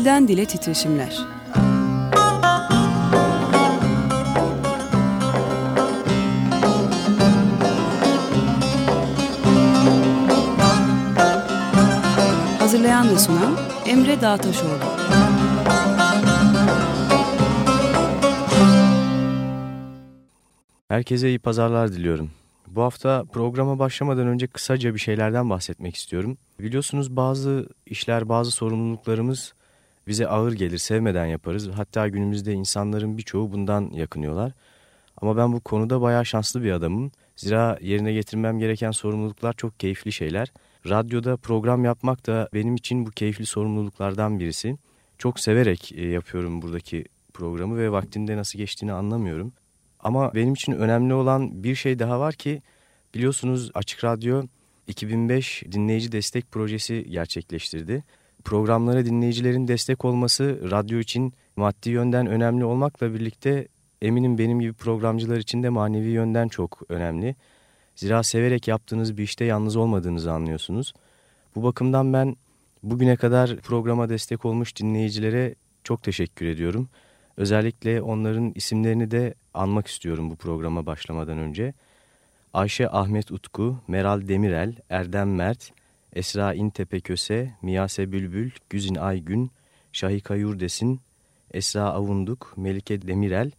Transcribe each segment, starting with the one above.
Dilden Dile Titreşimler Hazırlayan ve sunan Emre Dağtaşoğlu Herkese iyi pazarlar diliyorum. Bu hafta programa başlamadan önce kısaca bir şeylerden bahsetmek istiyorum. Biliyorsunuz bazı işler, bazı sorumluluklarımız bize ağır gelir, sevmeden yaparız. Hatta günümüzde insanların birçoğu bundan yakınıyorlar. Ama ben bu konuda bayağı şanslı bir adamım. Zira yerine getirmem gereken sorumluluklar çok keyifli şeyler. Radyoda program yapmak da benim için bu keyifli sorumluluklardan birisi. Çok severek e, yapıyorum buradaki programı ve vaktinde nasıl geçtiğini anlamıyorum. Ama benim için önemli olan bir şey daha var ki biliyorsunuz Açık Radyo 2005 dinleyici destek projesi gerçekleştirdi. Programlara dinleyicilerin destek olması radyo için maddi yönden önemli olmakla birlikte eminim benim gibi programcılar için de manevi yönden çok önemli. Zira severek yaptığınız bir işte yalnız olmadığınızı anlıyorsunuz. Bu bakımdan ben bugüne kadar programa destek olmuş dinleyicilere çok teşekkür ediyorum. Özellikle onların isimlerini de anmak istiyorum bu programa başlamadan önce. Ayşe Ahmet Utku, Meral Demirel, Erdem Mert, Esra İntepeköse, Miyase Bülbül, Güzin Aygün, Şahika Yurdesin, Esra Avunduk, Melike Demirel,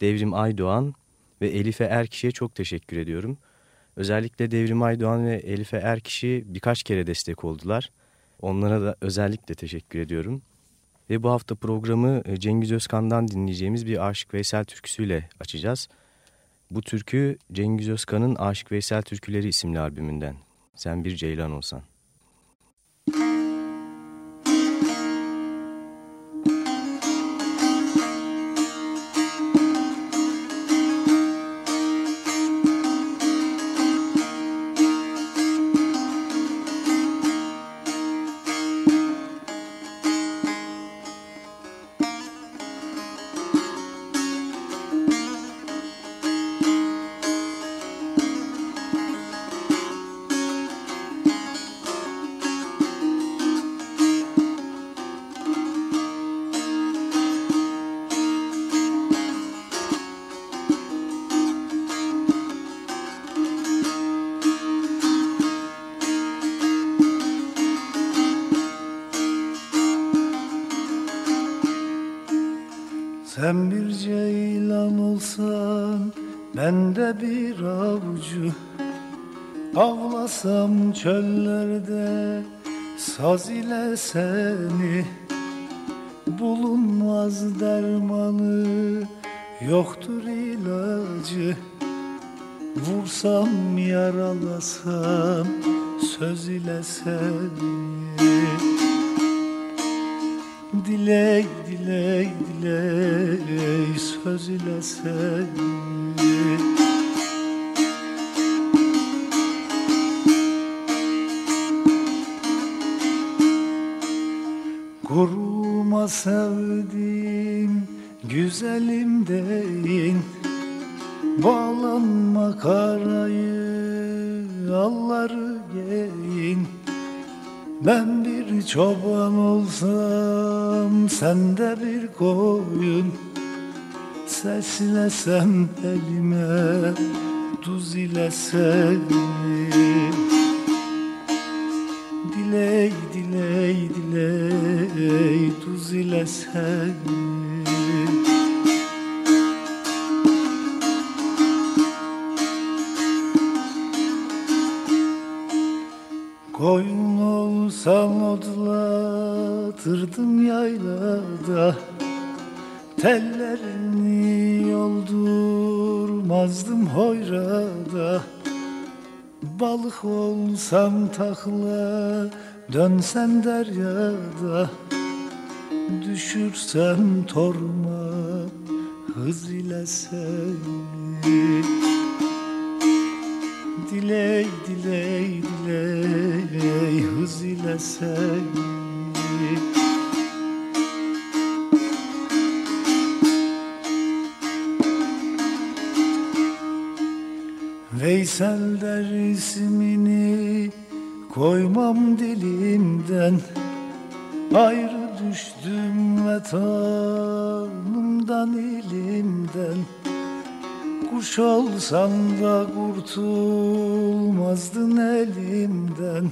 Devrim Aydoğan ve Elife Erkiş'e çok teşekkür ediyorum. Özellikle Devrim Aydoğan ve Elife Erkiş'i birkaç kere destek oldular. Onlara da özellikle teşekkür ediyorum. Ve bu hafta programı e, Cengiz Özkan'dan dinleyeceğimiz bir Aşık Veysel türküsüyle açacağız. Bu türkü Cengiz Özkan'ın Aşık Veysel Türküleri isimli albümünden. Sen bir ceylan olsan. Dilek dilek dilek söz ile seni Kuruma sevdim güzelim deyin sen de bir koyun Seslesem elime tuz ile seni Diley diley diley tuz ile seni takla dönsem deryada Düşürsem torma hız ile seni. Diley diley diley hız ile seni. Veysel der ismini koymam dilimden Ayrı düştüm vatanımdan elimden. Kuş olsan da kurtulmazdın elimden.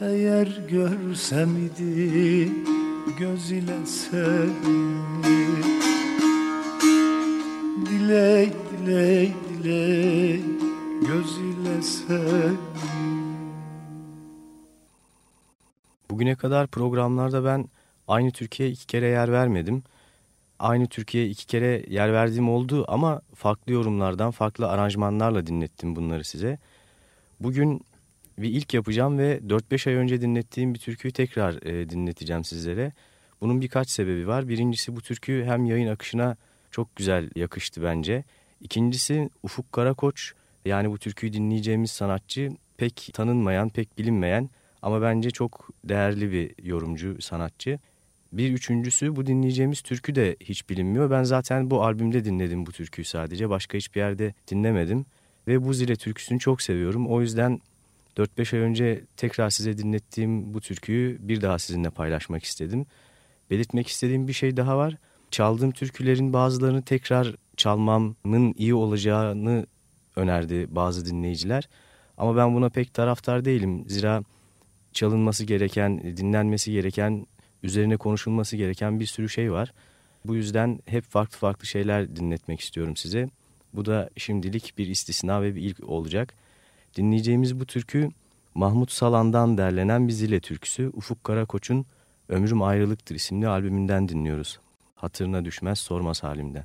Eğer görsem idi göz ile seni Diley diley diley göz ile seni Bugüne kadar programlarda ben aynı Türkiye'ye iki kere yer vermedim. Aynı Türkiye'ye iki kere yer verdiğim oldu ama farklı yorumlardan, farklı aranjmanlarla dinlettim bunları size. Bugün bir ilk yapacağım ve 4-5 ay önce dinlettiğim bir türküyü tekrar e, dinleteceğim sizlere. Bunun birkaç sebebi var. Birincisi bu türkü hem yayın akışına çok güzel yakıştı bence. İkincisi Ufuk Karakoç yani bu türküyü dinleyeceğimiz sanatçı pek tanınmayan, pek bilinmeyen ama bence çok değerli bir yorumcu, sanatçı. Bir üçüncüsü bu dinleyeceğimiz türkü de hiç bilinmiyor. Ben zaten bu albümde dinledim bu türküyü sadece. Başka hiçbir yerde dinlemedim. Ve bu zile türküsünü çok seviyorum. O yüzden 4-5 ay önce tekrar size dinlettiğim bu türküyü bir daha sizinle paylaşmak istedim. Belirtmek istediğim bir şey daha var. Çaldığım türkülerin bazılarını tekrar çalmamın iyi olacağını önerdi bazı dinleyiciler. Ama ben buna pek taraftar değilim. Zira çalınması gereken, dinlenmesi gereken, üzerine konuşulması gereken bir sürü şey var. Bu yüzden hep farklı farklı şeyler dinletmek istiyorum size. Bu da şimdilik bir istisna ve bir ilk olacak. Dinleyeceğimiz bu türkü Mahmut Salan'dan derlenen bir zile türküsü Ufuk Karakoç'un Ömrüm Ayrılıktır isimli albümünden dinliyoruz. Hatırına düşmez sormaz halimden.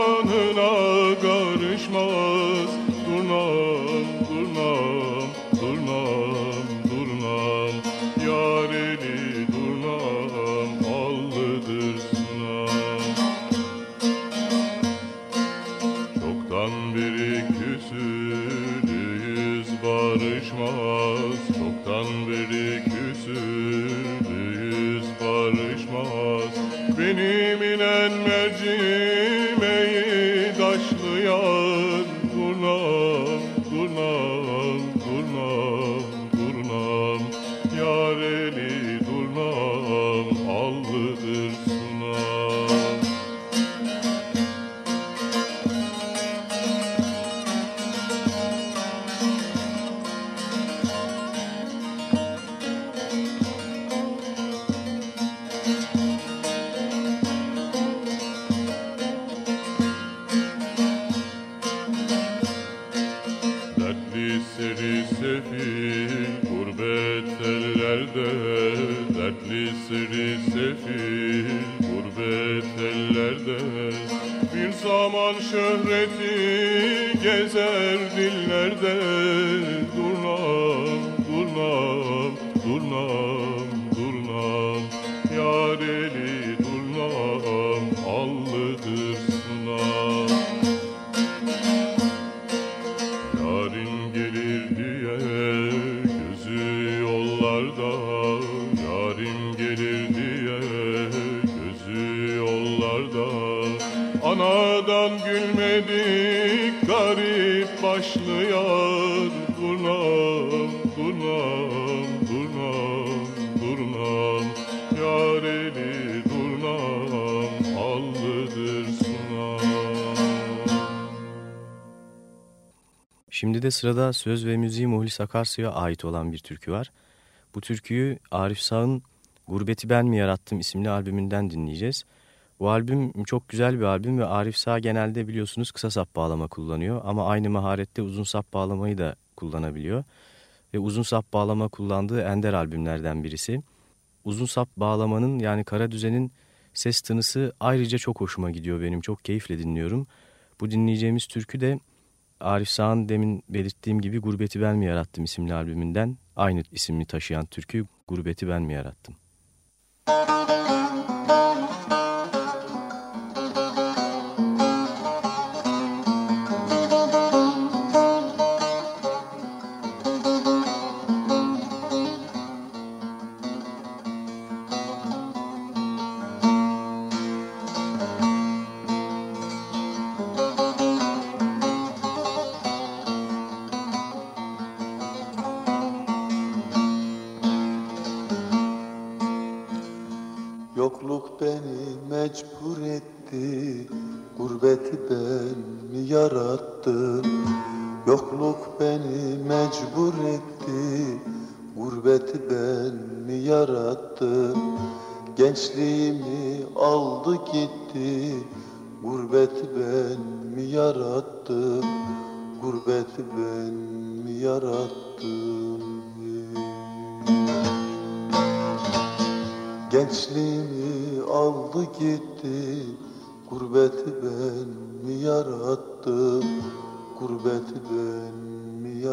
garip başlı yar Durnam, durnam, durnam, durnam Yar eli durnam, allıdır sunam Şimdi de sırada söz ve müziği Muhlis Akarsu'ya ait olan bir türkü var. Bu türküyü Arif Sağ'ın Gurbeti Ben Mi Yarattım isimli albümünden dinleyeceğiz. Bu albüm çok güzel bir albüm ve Arif Sağ genelde biliyorsunuz kısa sap bağlama kullanıyor. Ama aynı maharette uzun sap bağlamayı da kullanabiliyor. Ve uzun sap bağlama kullandığı ender albümlerden birisi. Uzun sap bağlamanın yani kara düzenin ses tınısı ayrıca çok hoşuma gidiyor benim. Çok keyifle dinliyorum. Bu dinleyeceğimiz türkü de Arif Sağ'ın demin belirttiğim gibi Gurbeti Ben Mi Yarattım isimli albümünden aynı isimli taşıyan türkü Gurbeti Ben Mi Yarattım. Yokluk mecbur etti. Gurbeti ben mi yarattım? Gençliğimi aldı gitti. Gurbeti ben mi yarattım? Gurbeti ben mi yarattım? Gençliğimi aldı gitti. Gurbeti ben mi yarattım? Gurbeti ben mi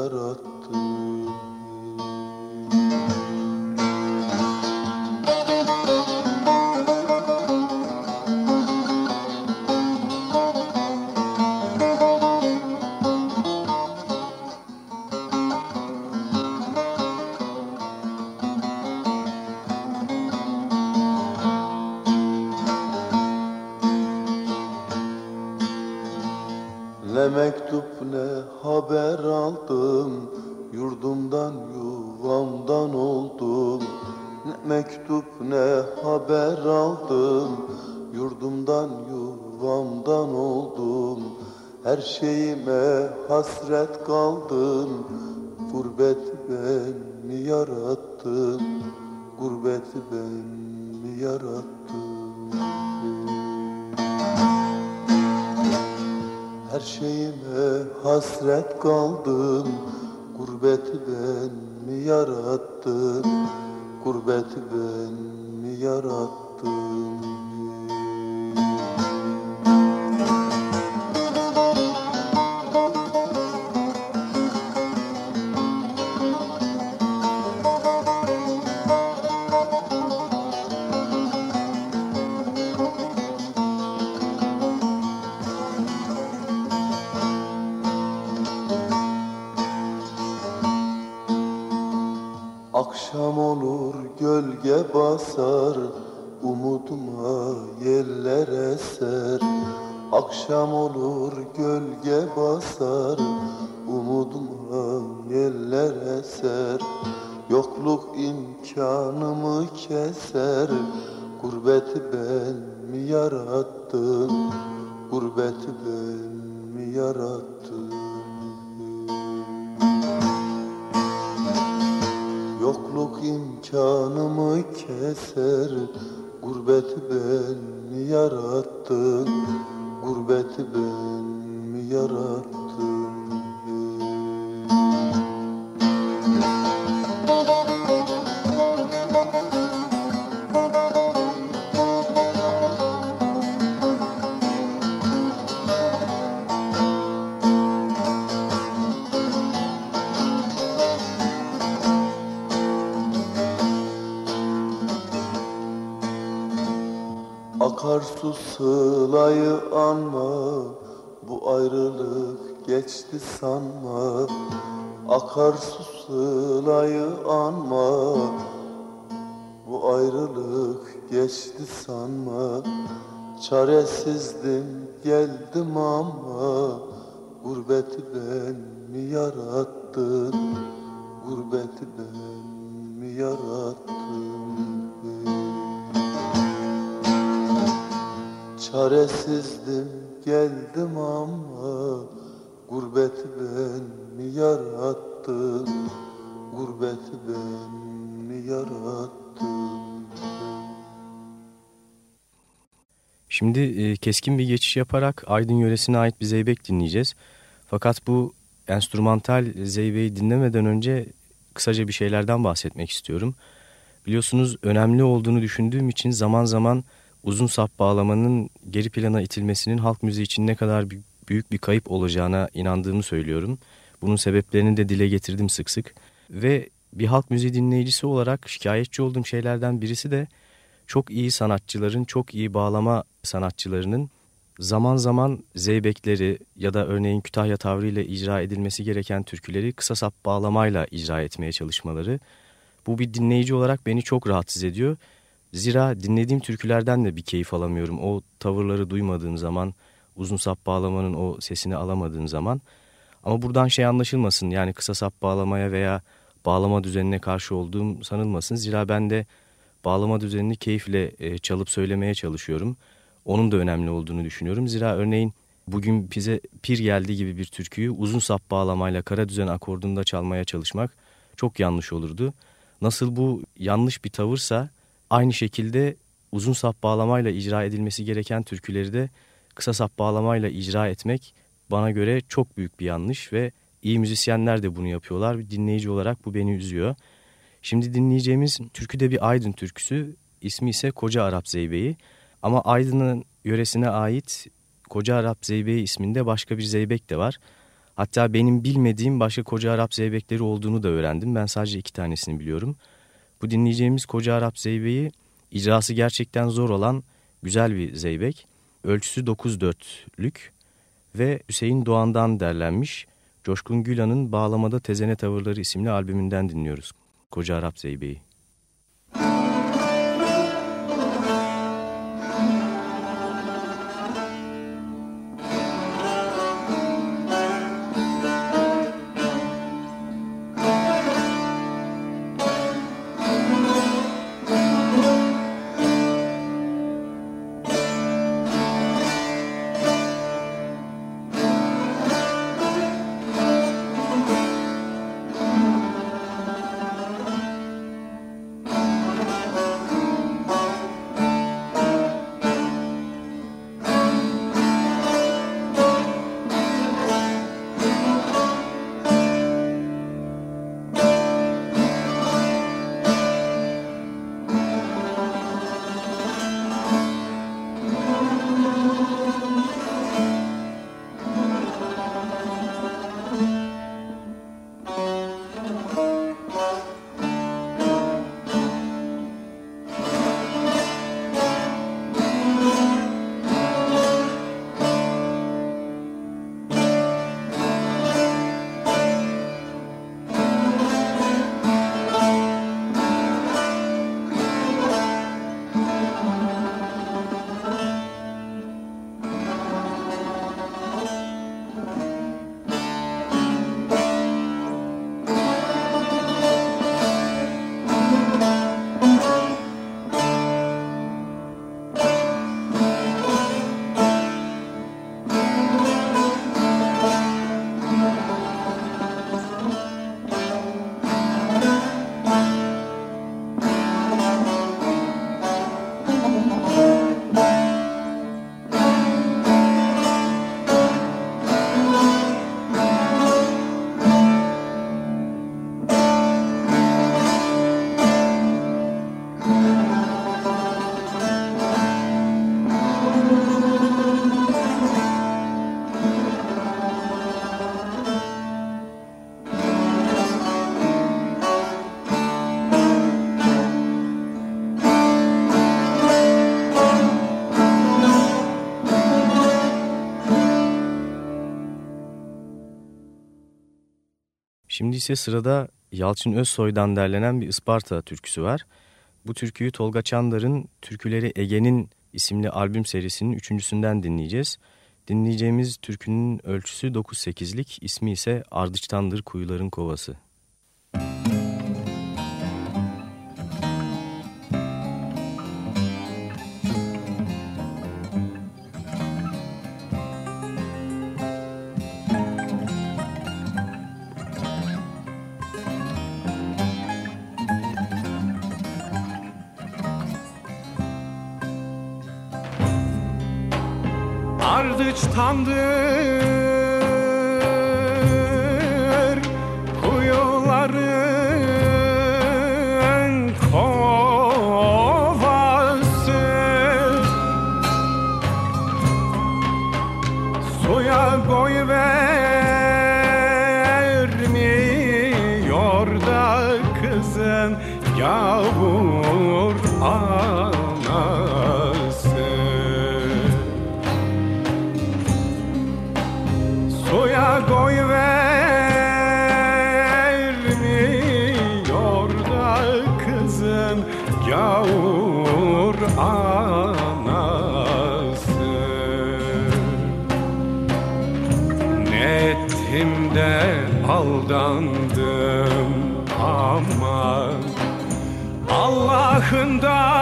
Her şeyime hasret kaldım Gurbeti ben mi yarattım Gurbeti ben mi yarattım Her şeyime hasret kaldım Gurbeti ben mi yarattım Gurbeti ben mi yarattım basar Umuduma yeller eser Akşam olur gölge Akarsu sılayı anma. Bu ayrılık geçti sanma. Çaresizdim geldim ama Gurbeti ben mi yarattın Gurbeti ben mi yarattın Çaresizdim geldim ama Gurbeti ben mi yarattın Gurbeti ben mi yarattın Şimdi e, keskin bir geçiş yaparak Aydın yöresine ait bir zeybek dinleyeceğiz. Fakat bu enstrümantal zeybeği dinlemeden önce kısaca bir şeylerden bahsetmek istiyorum. Biliyorsunuz önemli olduğunu düşündüğüm için zaman zaman uzun sap bağlamanın geri plana itilmesinin halk müziği için ne kadar büyük bir kayıp olacağına inandığımı söylüyorum. Bunun sebeplerini de dile getirdim sık sık. Ve bir halk müziği dinleyicisi olarak şikayetçi olduğum şeylerden birisi de çok iyi sanatçıların, çok iyi bağlama sanatçılarının zaman zaman zeybekleri ya da örneğin Kütahya tavrıyla icra edilmesi gereken türküleri kısa sap bağlamayla icra etmeye çalışmaları. Bu bir dinleyici olarak beni çok rahatsız ediyor. Zira dinlediğim türkülerden de bir keyif alamıyorum. O tavırları duymadığım zaman, uzun sap bağlamanın o sesini alamadığım zaman. Ama buradan şey anlaşılmasın yani kısa sap bağlamaya veya bağlama düzenine karşı olduğum sanılmasın. Zira ben de bağlama düzenini keyifle e, çalıp söylemeye çalışıyorum. Onun da önemli olduğunu düşünüyorum. Zira örneğin bugün bize pir geldi gibi bir türküyü uzun sap bağlamayla kara düzen akordunda çalmaya çalışmak çok yanlış olurdu. Nasıl bu yanlış bir tavırsa aynı şekilde uzun sap bağlamayla icra edilmesi gereken türküleri de kısa sap bağlamayla icra etmek bana göre çok büyük bir yanlış ve iyi müzisyenler de bunu yapıyorlar. Bir dinleyici olarak bu beni üzüyor. Şimdi dinleyeceğimiz türkü de bir Aydın türküsü. İsmi ise Koca Arap Zeybeği. Ama Aydın'ın yöresine ait Koca Arap Zeybeği isminde başka bir zeybek de var. Hatta benim bilmediğim başka Koca Arap Zeybekleri olduğunu da öğrendim. Ben sadece iki tanesini biliyorum. Bu dinleyeceğimiz Koca Arap Zeybeği icrası gerçekten zor olan güzel bir zeybek. Ölçüsü 9-4'lük ve Hüseyin Doğan'dan derlenmiş. Coşkun Gülan'ın Bağlamada Tezene Tavırları isimli albümünden dinliyoruz. Koca Arap Zeybe'yi. Şimdi ise sırada Yalçın Özsoy'dan derlenen bir Isparta türküsü var. Bu türküyü Tolga Çandar'ın Türküleri Ege'nin isimli albüm serisinin üçüncüsünden dinleyeceğiz. Dinleyeceğimiz türkünün ölçüsü 9-8'lik, ismi ise Ardıçtandır Kuyuların Kovası. Ardıçtandır 很大。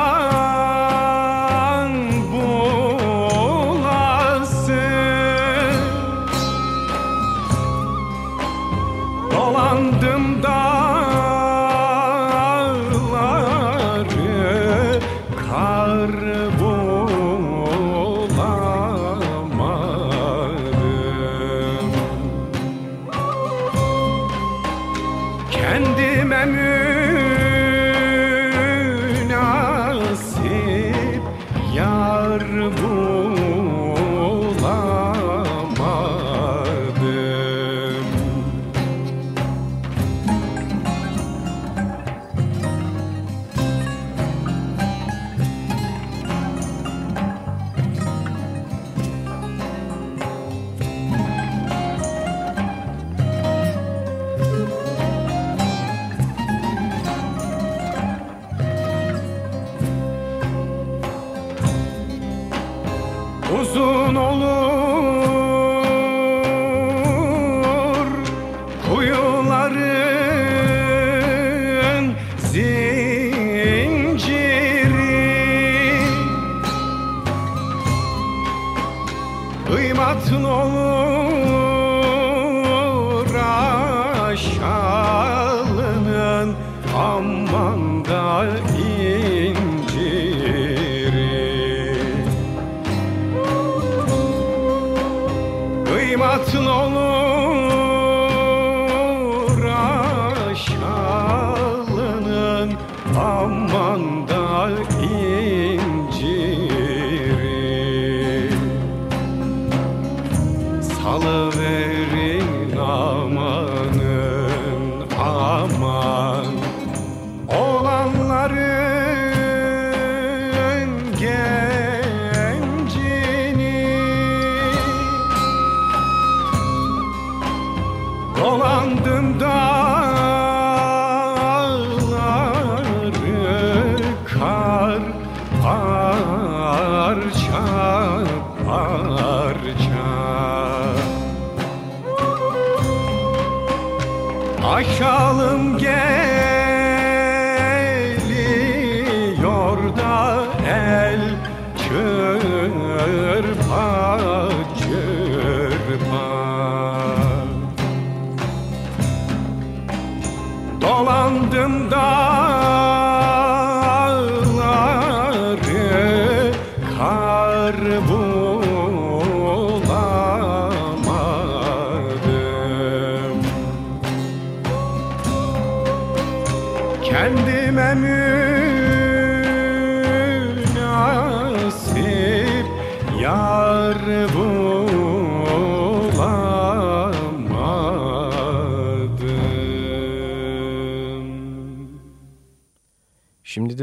Dolandım dağları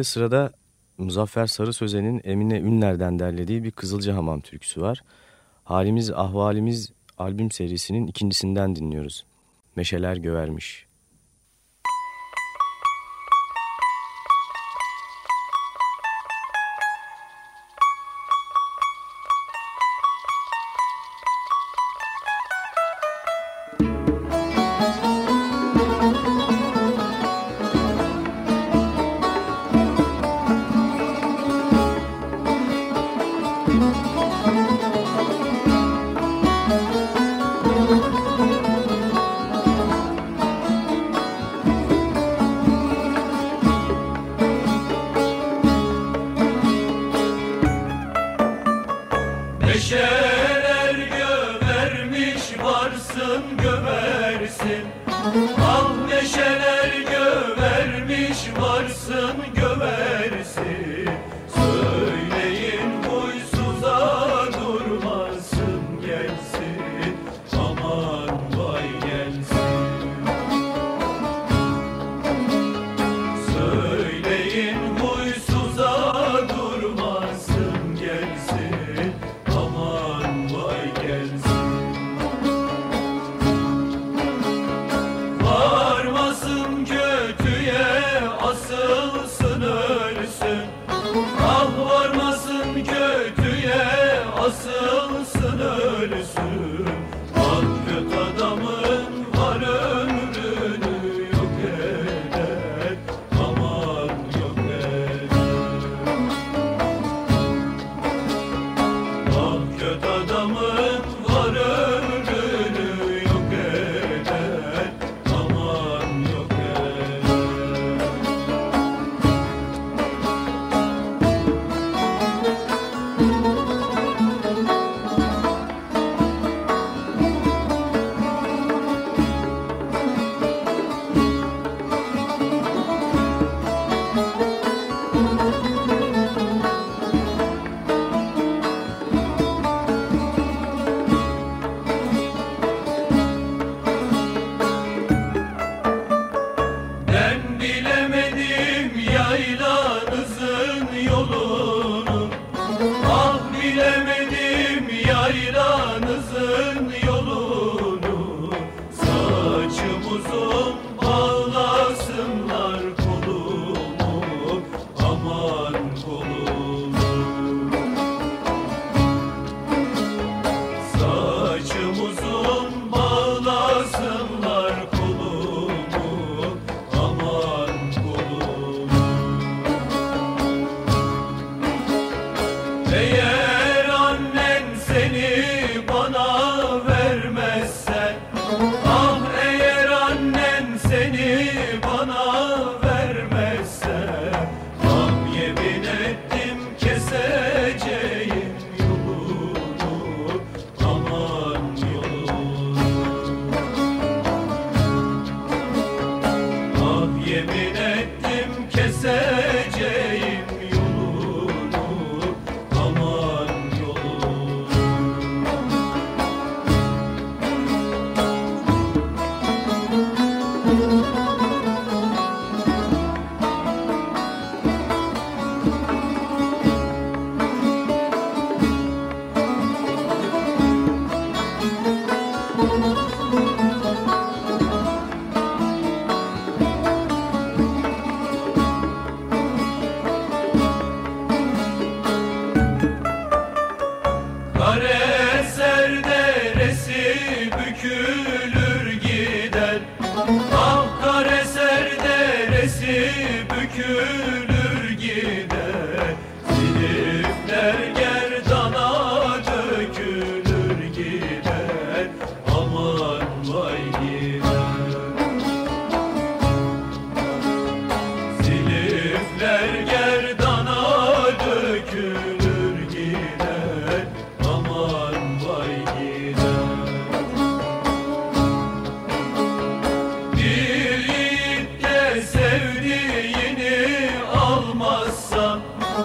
Şimdi sırada Muzaffer Sarı Sözen'in Emine Ünler'den derlediği bir Kızılcahamam türküsü var. Halimiz Ahvalimiz albüm serisinin ikincisinden dinliyoruz. Meşeler gövermiş.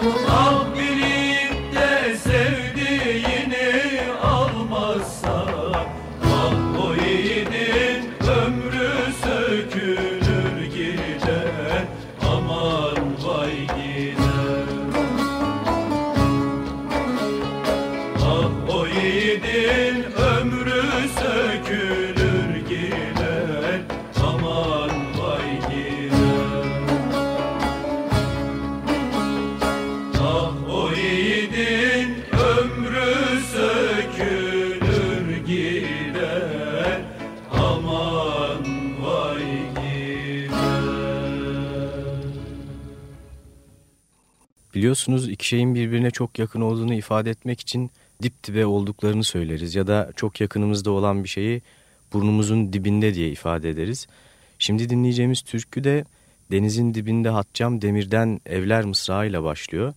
Love Biliyorsunuz iki şeyin birbirine çok yakın olduğunu ifade etmek için dip dibe olduklarını söyleriz ya da çok yakınımızda olan bir şeyi burnumuzun dibinde diye ifade ederiz. Şimdi dinleyeceğimiz türkü de denizin dibinde hatcam demirden evler mısrağıyla başlıyor.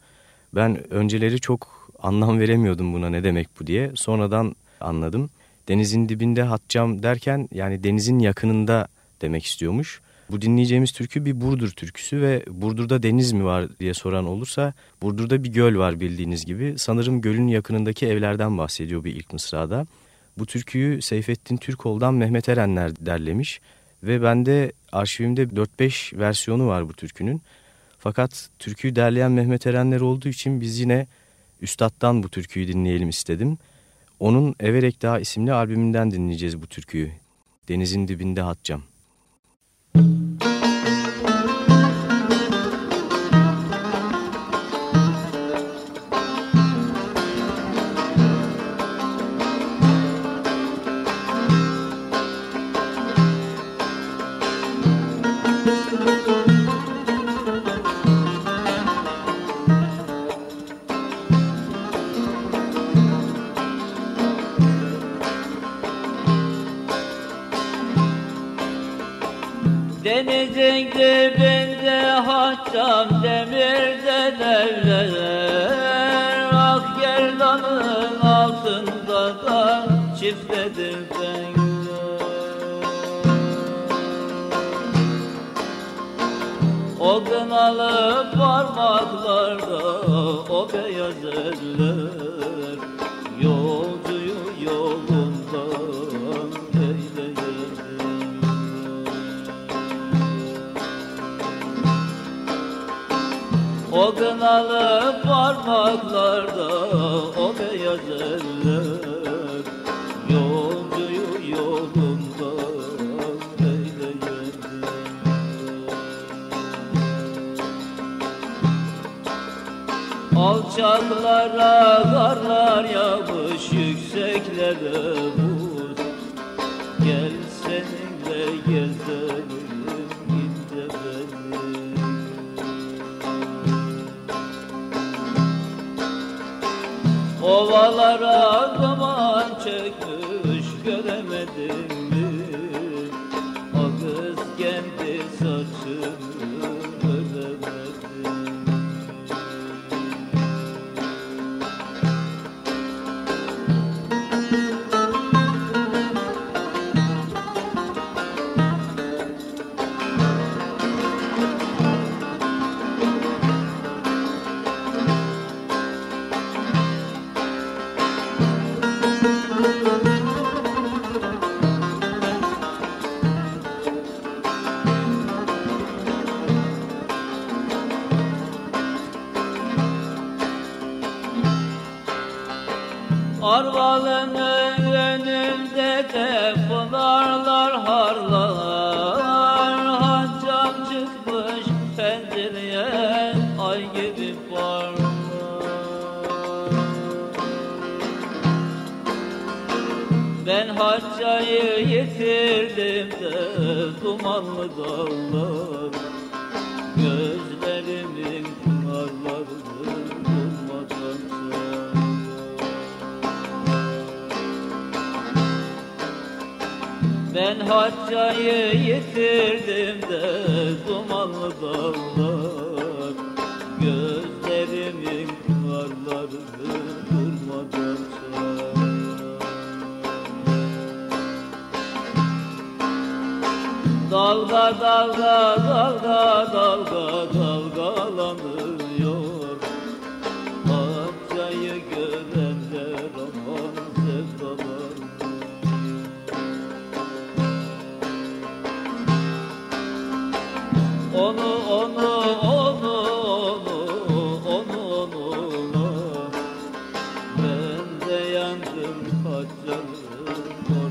Ben önceleri çok anlam veremiyordum buna ne demek bu diye. Sonradan anladım. Denizin dibinde hatcam derken yani denizin yakınında demek istiyormuş. Bu dinleyeceğimiz türkü bir Burdur türküsü ve Burdur'da deniz mi var diye soran olursa Burdur'da bir göl var bildiğiniz gibi. Sanırım gölün yakınındaki evlerden bahsediyor bir ilk mısrada. Bu türküyü Seyfettin Türkol'dan Mehmet Erenler derlemiş ve bende arşivimde 4-5 versiyonu var bu türkünün. Fakat türküyü derleyen Mehmet Erenler olduğu için biz yine Üstad'dan bu türküyü dinleyelim istedim. Onun Everek Dağı isimli albümünden dinleyeceğiz bu türküyü. Denizin dibinde hatcam. Thank you. Thank you.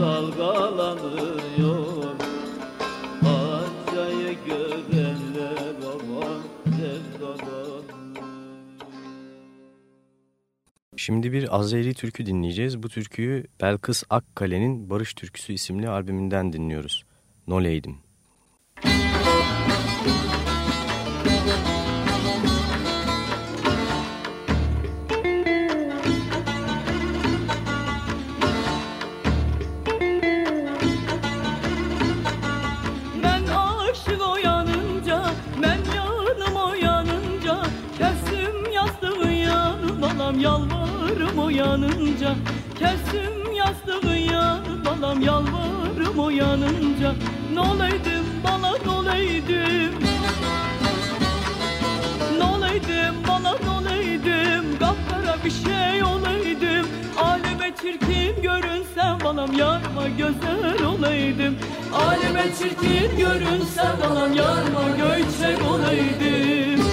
Dalgalanıyor Haccayı görenler aman Şimdi bir Azeri türkü dinleyeceğiz. Bu türküyü Belkıs Akkale'nin Barış Türküsü isimli albümünden dinliyoruz. Noleydim. Yanım balam yalvarım uyanınca Nolaydım bana nolaydım. Nolaydım bana nolaydım. Kapkara bir şey olaydım. Aleme çirkin görünsem balam yarma güzel olaydım. Aleme çirkin görünsem balam yarma göçek olaydım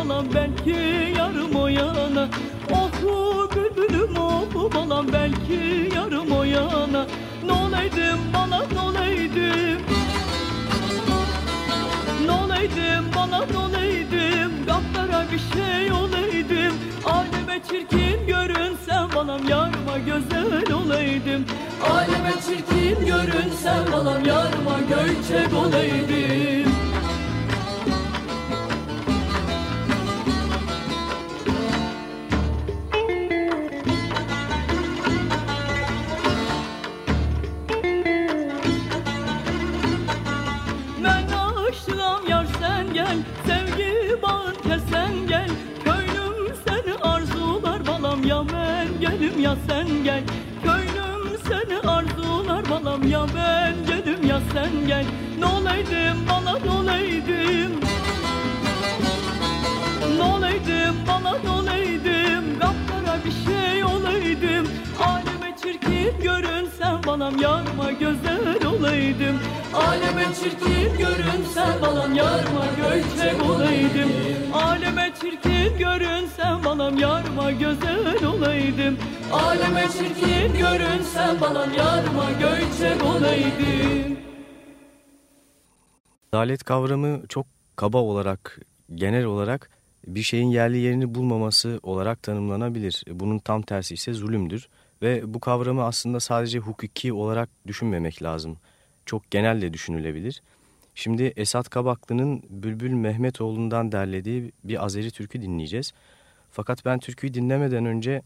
balam belki yarım o yana. Oku bülbülüm oku balam belki yarım o yana. Nolaydım bana nolaydım. Nolaydım bana nolaydım. Kapkara bir şey olaydım. Aleme çirkin görünsem balam yarma güzel olaydım. Aleme çirkin görünsem balam yarma göçek olaydım gel. Köylüm seni arzular balam ya ben gelim ya sen gel balam yarma güzel olaydım Aleme çirkin görünsem balam yarma göçek olaydım Aleme çirkin görünsem balam yarma güzel olaydım Aleme çirkin görünsem balam yarma göçek olaydım Adalet kavramı çok kaba olarak, genel olarak bir şeyin yerli yerini bulmaması olarak tanımlanabilir. Bunun tam tersi ise zulümdür. Ve bu kavramı aslında sadece hukuki olarak düşünmemek lazım. Çok genel de düşünülebilir. Şimdi Esat Kabaklı'nın Bülbül Mehmetoğlu'ndan derlediği bir Azeri türkü dinleyeceğiz. Fakat ben türküyü dinlemeden önce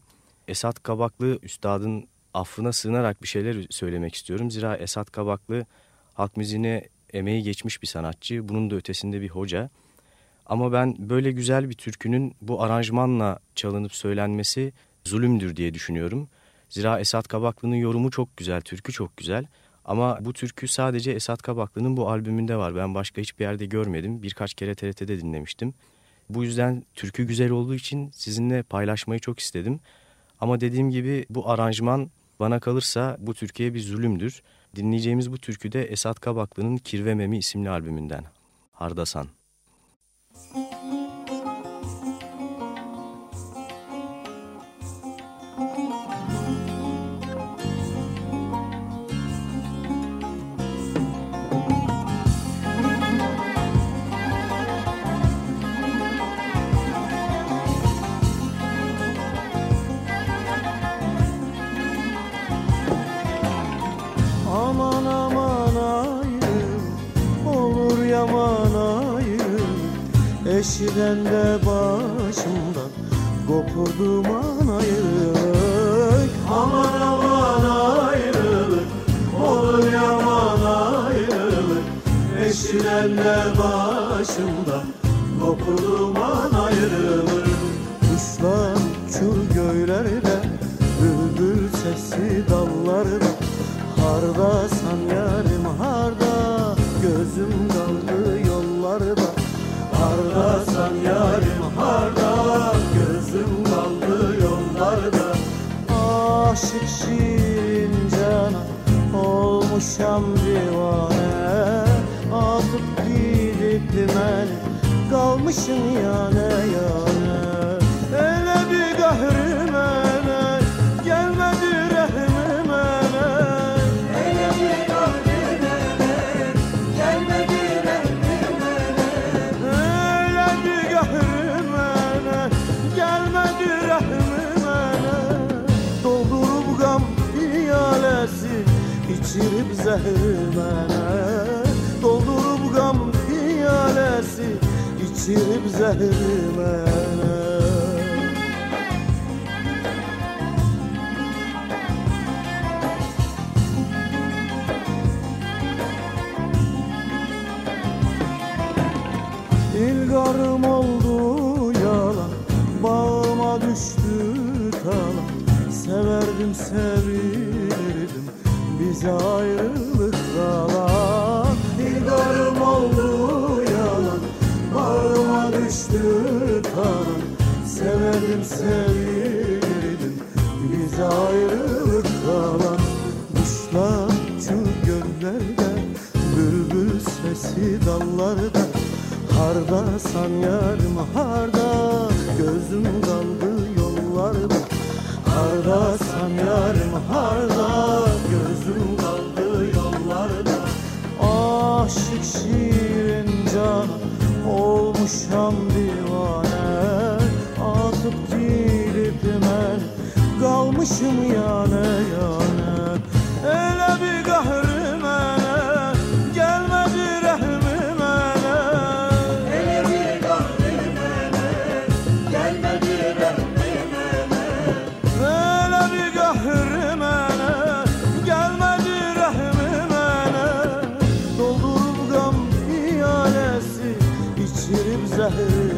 Esat Kabaklı üstadın affına sığınarak bir şeyler söylemek istiyorum. Zira Esat Kabaklı halk müziğine emeği geçmiş bir sanatçı. Bunun da ötesinde bir hoca. Ama ben böyle güzel bir türkünün bu aranjmanla çalınıp söylenmesi zulümdür diye düşünüyorum. Zira Esat Kabaklı'nın yorumu çok güzel, türkü çok güzel. Ama bu türkü sadece Esat Kabaklı'nın bu albümünde var. Ben başka hiçbir yerde görmedim. Birkaç kere TRT'de dinlemiştim. Bu yüzden türkü güzel olduğu için sizinle paylaşmayı çok istedim. Ama dediğim gibi bu aranjman Bana kalırsa bu Türkiye bir zulümdür. Dinleyeceğimiz bu türkü de Esat Kabaklı'nın Kirve Memi isimli albümünden. Hardasan. Aman Eşiden de başımdan kopurdum ayrılık. Aman aman ayrılık olur yaman ayrılık. Eşiden de başımdan kopurdum ayrılık. Kuşlar uçur göylerde Bülbül sesi dallarda. Harda san yarim harda Gözüm Harda san yarim harda Gözüm kaldı yollarda. Aşık şirin cana Olmuşam divane. Atıp gidip beni Kalmışım yane yane zehri mene Doldurup gam piyalesi içirip zehri mene İlgarım oldu yalan Bağıma düştü talan Severdim sevilirdim Bize ayrılık kalan İlgarım oldu yalan. Bağıma düştü talan Severdim sevilirdim Bize ayrılık kalan Kuşlar uçur göllerde Bülbül sesi dallarda. Harda san yarım harda Gözüm kaldı yollarda. Harda san yarım harda Gözüm Aşık şirin can Olmuşam divane. Atıp gidip ben Kalmışım yane yane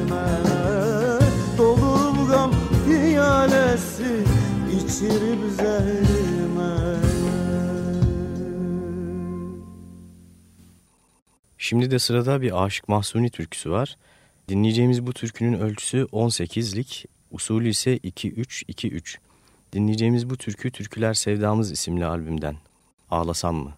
mene Doldurup gam piyalesi içirip zehri mene Şimdi de sırada bir Aşık Mahsuni türküsü var. Dinleyeceğimiz bu türkünün ölçüsü 18'lik, usulü ise 2-3-2-3. Dinleyeceğimiz bu türkü Türküler Sevdamız isimli albümden. Ağlasam mı?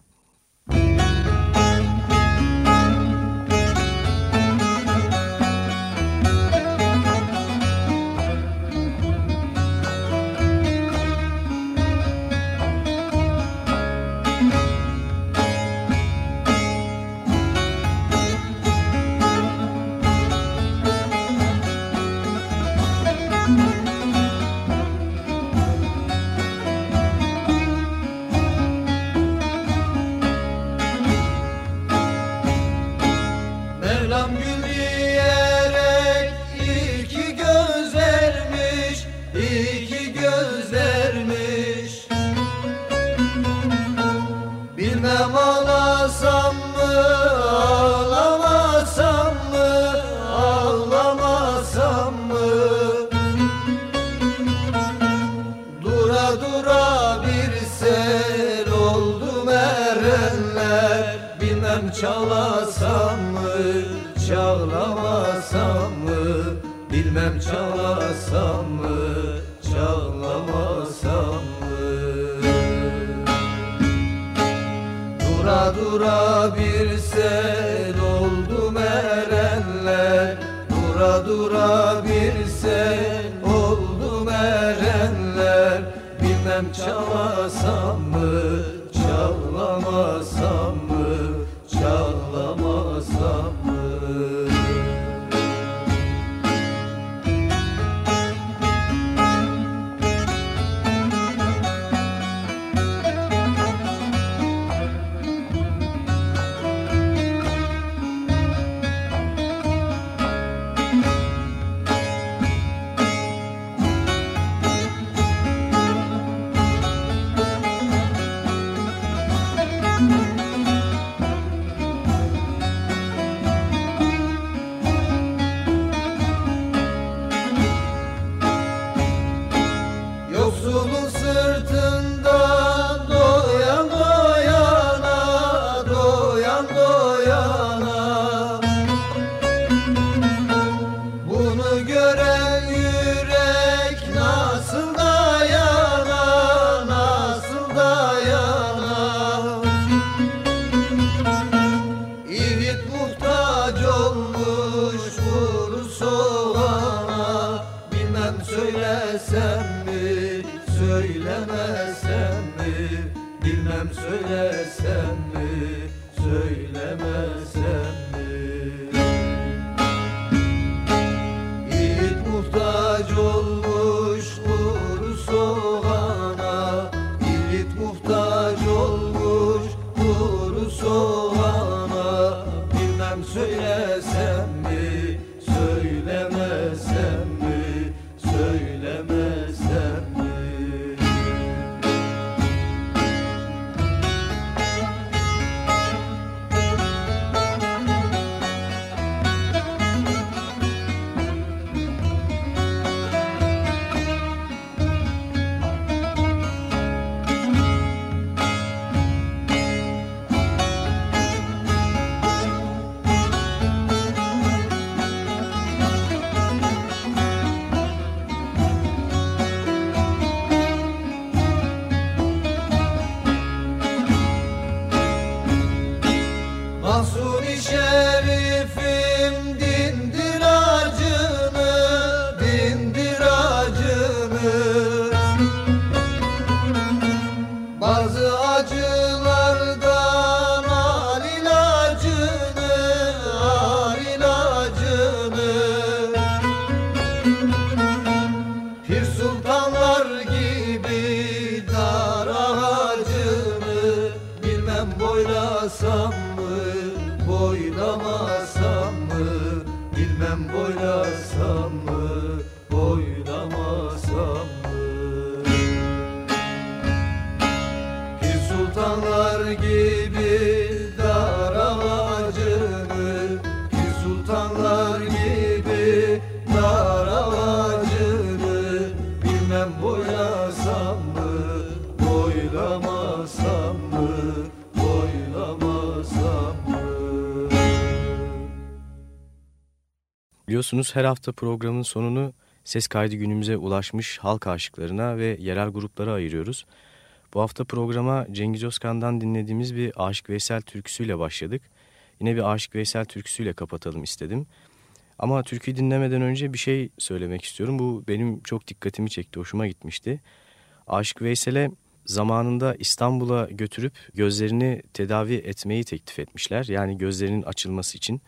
Biliyorsunuz her hafta programın sonunu ses kaydı günümüze ulaşmış halk aşıklarına ve yerel gruplara ayırıyoruz. Bu hafta programa Cengiz Özkan'dan dinlediğimiz bir Aşık Veysel türküsüyle başladık. Yine bir Aşık Veysel türküsüyle kapatalım istedim. Ama türküyü dinlemeden önce bir şey söylemek istiyorum. Bu benim çok dikkatimi çekti, hoşuma gitmişti. Aşık Veysel'e zamanında İstanbul'a götürüp gözlerini tedavi etmeyi teklif etmişler. Yani gözlerinin açılması için.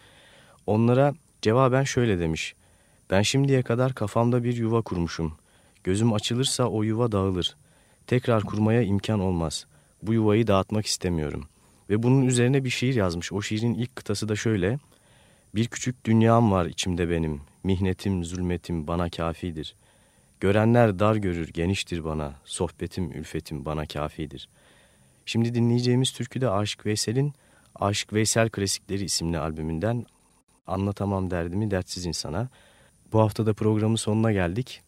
Onlara cevaben şöyle demiş. Ben şimdiye kadar kafamda bir yuva kurmuşum. Gözüm açılırsa o yuva dağılır. Tekrar kurmaya imkan olmaz. Bu yuvayı dağıtmak istemiyorum. Ve bunun üzerine bir şiir yazmış. O şiirin ilk kıtası da şöyle. Bir küçük dünyam var içimde benim. Mihnetim, zulmetim bana kafidir. Görenler dar görür, geniştir bana. Sohbetim, ülfetim bana kafidir. Şimdi dinleyeceğimiz türkü de Aşık Veysel'in Aşık Veysel Klasikleri isimli albümünden Anlatamam derdimi dertsiz insana. Bu hafta da programın sonuna geldik.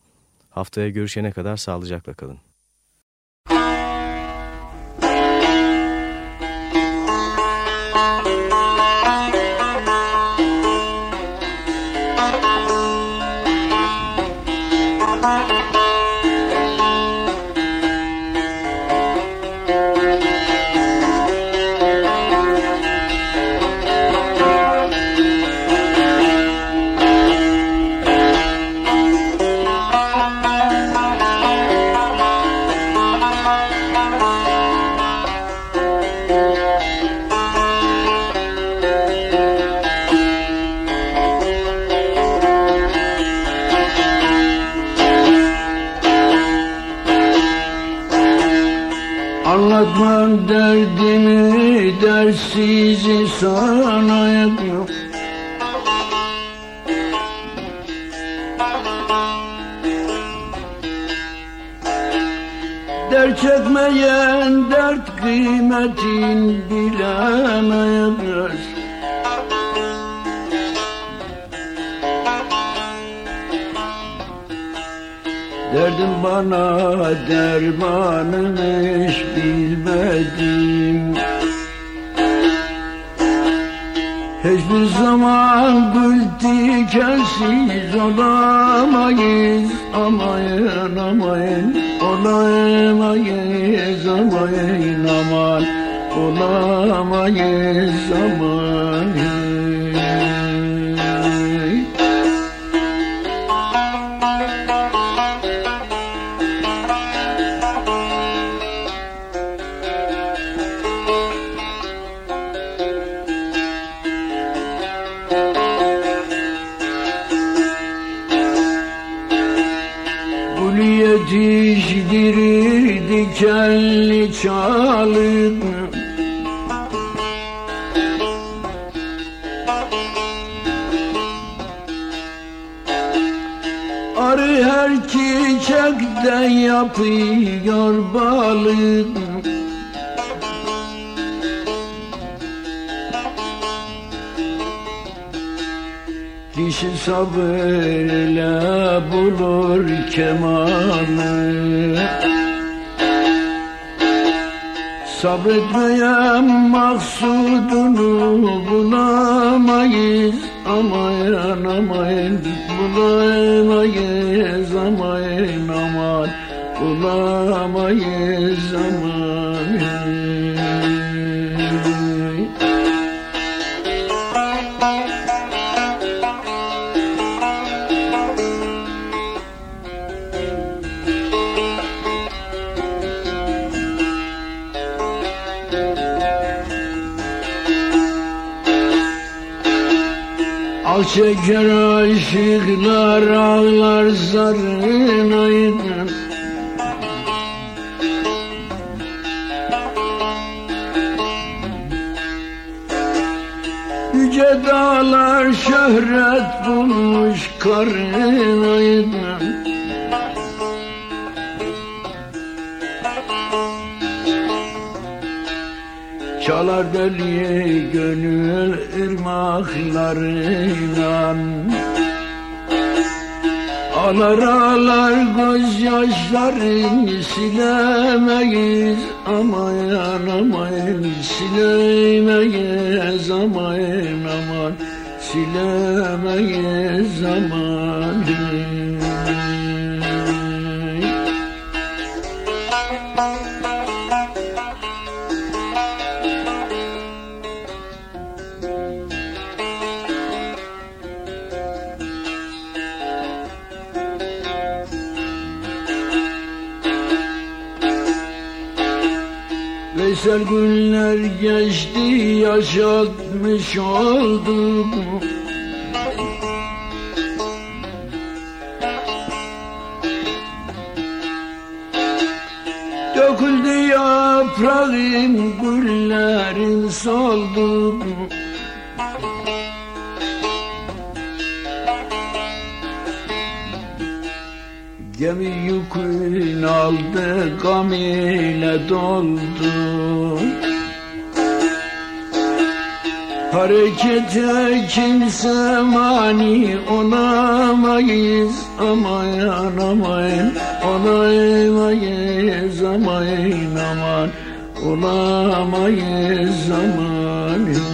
Haftaya görüşene kadar sağlıcakla kalın. Derdimi dersiz sana yapıyorum Dert çekmeyen dert kıymetin bilemez Derdim bana dermanını hiç bilmedim. Hiçbir zaman gül dikensiz olamayız. Amayın amayın olamayız. Amayın aman Olamayız. Amayın çalın. Arı her çiçekten yapıyor balık Kişi sabırla bulur kemanı Sabretmeyen maksudunu bulamayız. Aman aman bulamayız. Aman aman Bulamayız. Aman Al çeker aşıklar ağlar zarın ayından Yüce dağlar şöhret bulmuş karın Çalar deli gönül ırmaklarıyla Ağlar ağlar gözyaşların silemeyiz Aman aman silemeyiz aman aman Silemeyiz aman Veysel günler geçti yaşatmış oldum. Döküldü yaprağım güllerin soldu Gemi yükün aldı gam ile doldu. Harekete kimse mani olamayız Aman aman. Olamayız aman aman. Olamayız aman